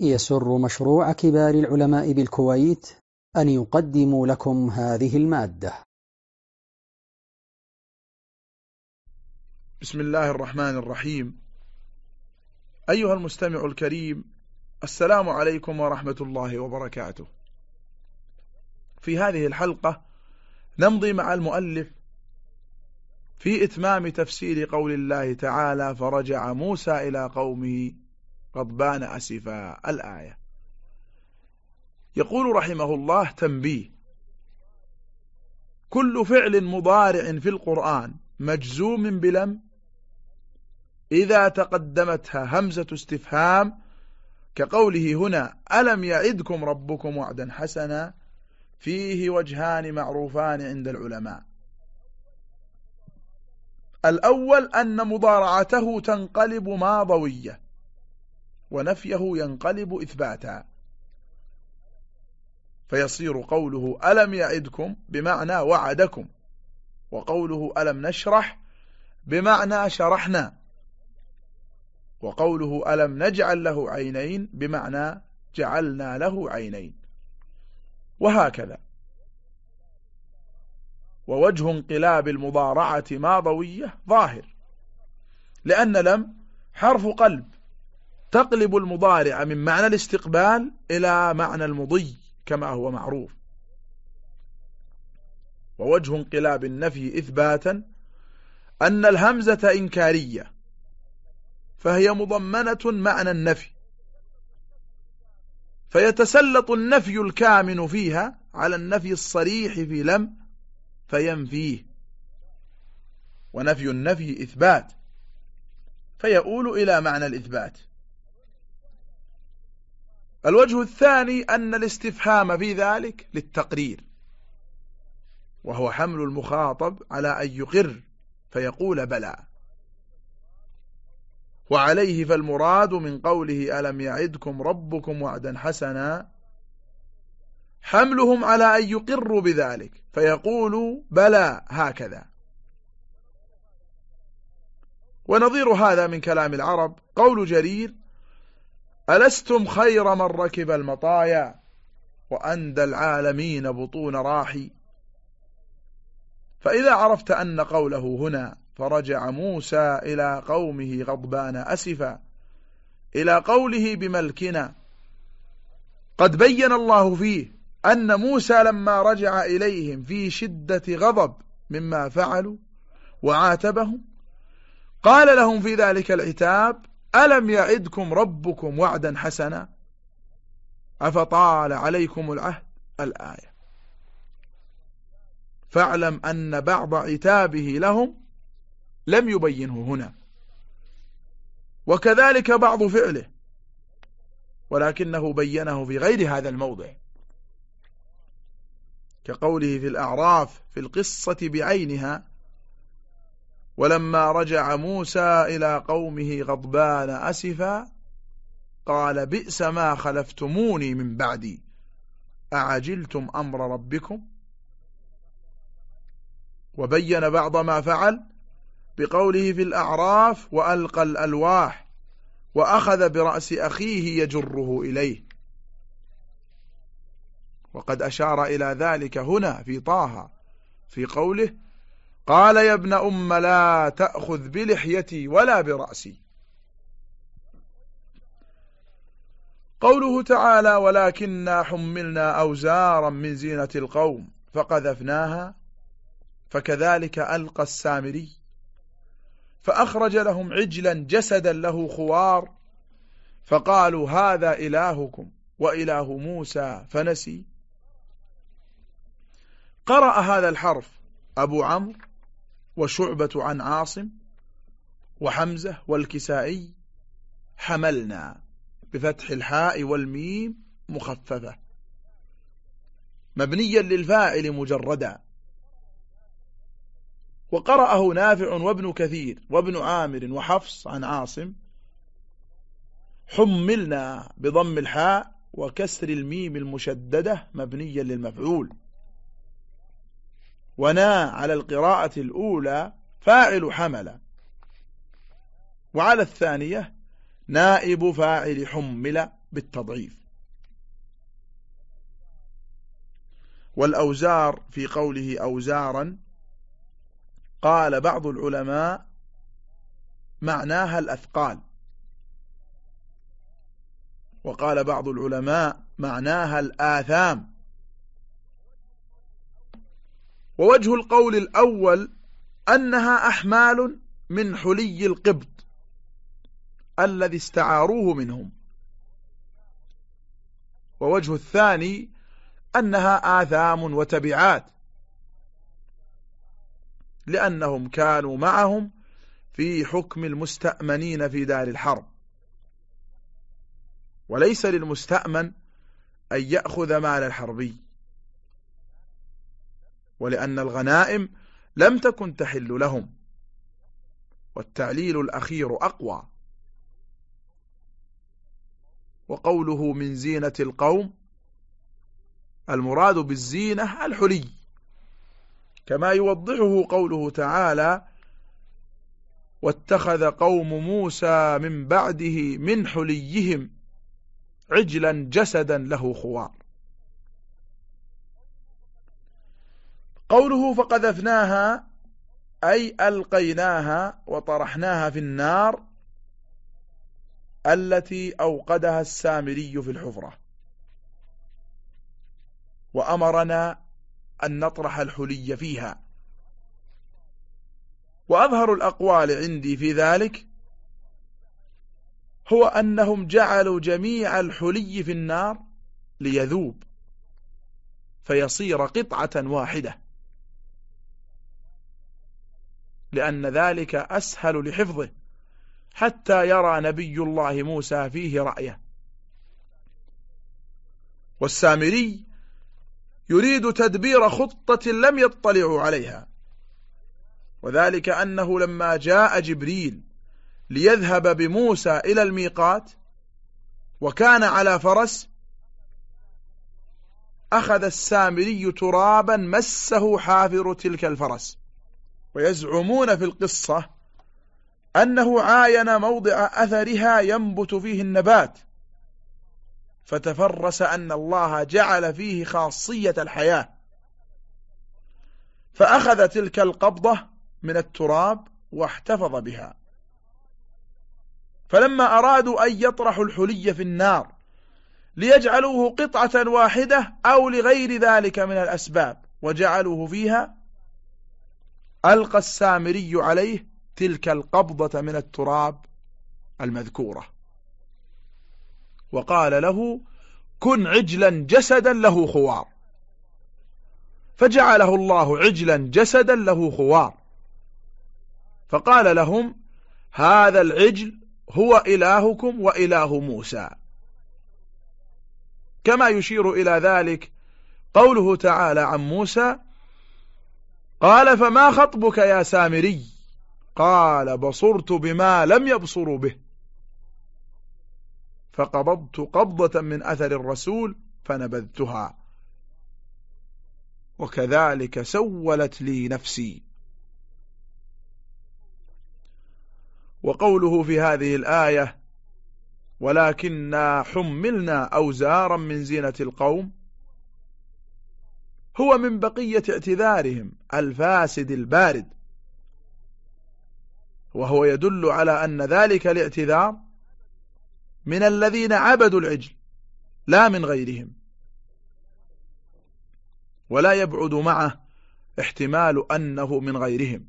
يسر مشروع كبار العلماء بالكويت أن يقدم لكم هذه المادة. بسم الله الرحمن الرحيم. أيها المستمع الكريم السلام عليكم ورحمة الله وبركاته. في هذه الحلقة نمضي مع المؤلف في إتمام تفسير قول الله تعالى فرجع موسى إلى قومه غضبان أسفا الآية. يقول رحمه الله تنبيه. كل فعل مضارع في القرآن مجزوم بلم. إذا تقدمتها همزة استفهام كقوله هنا ألم يعدكم ربكم وعدا حسنا؟ فيه وجهان معروفان عند العلماء. الأول أن مضارعته تنقلب ماضوية. ونفيه ينقلب إثباتا. فيصير قوله ألم يعدكم بمعنى وعدكم وقوله ألم نشرح بمعنى شرحنا وقوله ألم نجعل له عينين بمعنى جعلنا له عينين. وهكذا. ووجه انقلاب المضارعة ماضوية ظاهر لأن لم حرف قلب تقلب المضارع من معنى الاستقبال إلى معنى المضي كما هو معروف. ووجه انقلاب النفي إثباتا أن الهمزة إنكارية فهي مضمنة معنى النفي فيتسلط النفي الكامن فيها على النفي الصريح في لم فينفيه. ونفي النفي إثبات فيؤول إلى معنى الإثبات. الوجه الثاني أن الاستفهام في ذلك للتقرير وهو حمل المخاطب على أن يقر فيقول بلى. وعليه فالمراد من قوله ألم يعدكم ربكم وعدا حسنا؟ حملهم على أن يقروا بذلك فيقولوا بلى هكذا. ونظير هذا من كلام العرب قول جرير ألستم خير من ركب المطايا وأندى العالمين بطون راحي؟ فإذا عرفت أن قوله هنا فرجع موسى إلى قومه غضبان أسفا إلى قوله بملكنا قد بين الله فيه أن موسى لما رجع إليهم في شدة غضب مما فعلوا وعاتبهم قال لهم في ذلك العتاب ألم يعدكم ربكم وعدا حسنا؟ أفطال عليكم العهد الآية. فاعلم أن بعض عتابه لهم لم يبينه هنا. وكذلك بعض فعله ولكنه بينه في غير هذا الموضع. كقوله في الأعراف في القصة بعينها ولما رجع موسى إلى قومه غضبان أسفا قال بئس ما خلفتموني من بعدي. أعجلتم أمر ربكم؟ وبين بعض ما فعل بقوله في الأعراف وألقى الألواح وأخذ برأس أخيه يجره إليه. وقد أشار إلى ذلك هنا في طه في قوله قال يا ابن أم لا تأخذ بلحيتي ولا برأسي. قوله تعالى ولكننا حملنا أوزارا من زينة القوم فقذفناها فكذلك ألقى السامري فأخرج لهم عجلا جسدا له خوار فقالوا هذا إلهكم وإله موسى فنسي. قرأ هذا الحرف أبو عمرو وشعبة عن عاصم وحمزة والكسائي حملنا بفتح الحاء والميم مخففة. مبنيا للفاعل مجردا. وقرأه نافع وابن كثير وابن عامر وحفص عن عاصم. حملنا بضم الحاء وكسر الميم المشددة مبنيا للمفعول. ونا على القراءة الأولى فاعل حمل وعلى الثانية نائب فاعل حمل بالتضعيف. والأوزار في قوله أوزارا قال بعض العلماء معناها الأثقال. وقال بعض العلماء معناها الآثام. ووجه القول الأول أنها أحمال من حلي القبط الذي استعاروه منهم. ووجه الثاني أنها آثام وتبعات لأنهم كانوا معهم في حكم المستأمنين في دار الحرب. وليس للمستأمن أن يأخذ مال الحربي. ولأن الغنائم لم تكن تحل لهم والتعليل الأخير أقوى. وقوله من زينة القوم المراد بالزينة الحلي كما يوضحه قوله تعالى واتخذ قوم موسى من بعده من حليهم عجلا جسدا له خوار قوله فقذفناها أي ألقيناها وطرحناها في النار التي أوقدها السامري في الحفرة. وأمرنا أن نطرح الحلي فيها. وأظهر الأقوال عندي في ذلك هو أنهم جعلوا جميع الحلي في النار ليذوب فيصير قطعة واحدة. لأن ذلك أسهل لحفظه حتى يرى نبي الله موسى فيه رأيه. والسامري يريد تدبير خطة لم يطلعوا عليها وذلك أنه لما جاء جبريل ليذهب بموسى إلى الميقات وكان على فرس أخذ السامري ترابا مسه حافر تلك الفرس. ويزعمون في القصة أنه عاين موضع أثرها ينبت فيه النبات فتفرس أن الله جعل فيه خاصية الحياة. فأخذ تلك القبضة من التراب واحتفظ بها. فلما أرادوا أن يطرحوا الحلي في النار ليجعلوه قطعة واحدة أو لغير ذلك من الأسباب وجعلوه فيها ألقى السامري عليه تلك القبضة من التراب المذكورة. وقال له كن عجلا جسدا له خوار. فجعله الله عجلا جسدا له خوار. فقال لهم هذا العجل هو إلهكم وإله موسى. كما يشير إلى ذلك قوله تعالى عن موسى قال فما خطبك يا سامري؟ قال بصرت بما لم يبصروا به. فقبضت قبضة من أثر الرسول فنبذتها. وكذلك سولت لي نفسي. وقوله في هذه الآية ولكننا حملنا أوزارا من زينة القوم هو من بقية اعتذارهم الفاسد البارد. وهو يدل على أن ذلك الاعتذار من الذين عبدوا العجل لا من غيرهم. ولا يبعد معه احتمال أنه من غيرهم.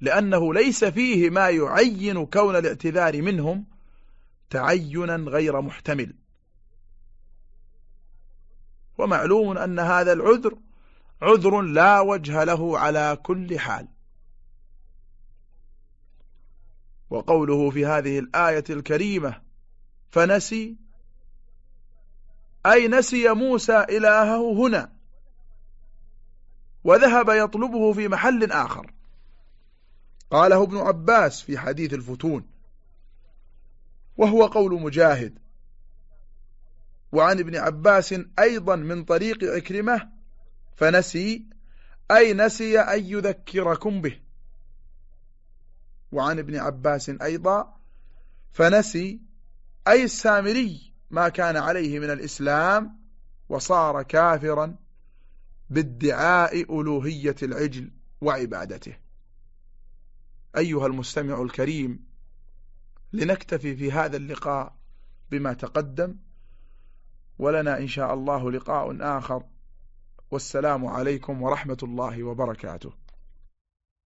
لأنه ليس فيه ما يعين كون الاعتذار منهم تعينا غير محتمل. ومعلوم أن هذا العذر عذر لا وجه له على كل حال. وقوله في هذه الآية الكريمة فنسي أي نسي موسى إلهه هنا وذهب يطلبه في محل آخر. قاله ابن عباس في حديث الفتون وهو قول مجاهد وعن ابن عباس أيضا من طريق عكرمة فنسي أي نسي أن يذكركم به. وعن ابن عباس أيضا فنسي أي السامري ما كان عليه من الإسلام وصار كافرا بادعاء ألوهية العجل وعبادته. أيها المستمع الكريم لنكتفي في هذا اللقاء بما تقدم. ولنا إن شاء الله لقاء آخر. والسلام عليكم ورحمة الله وبركاته.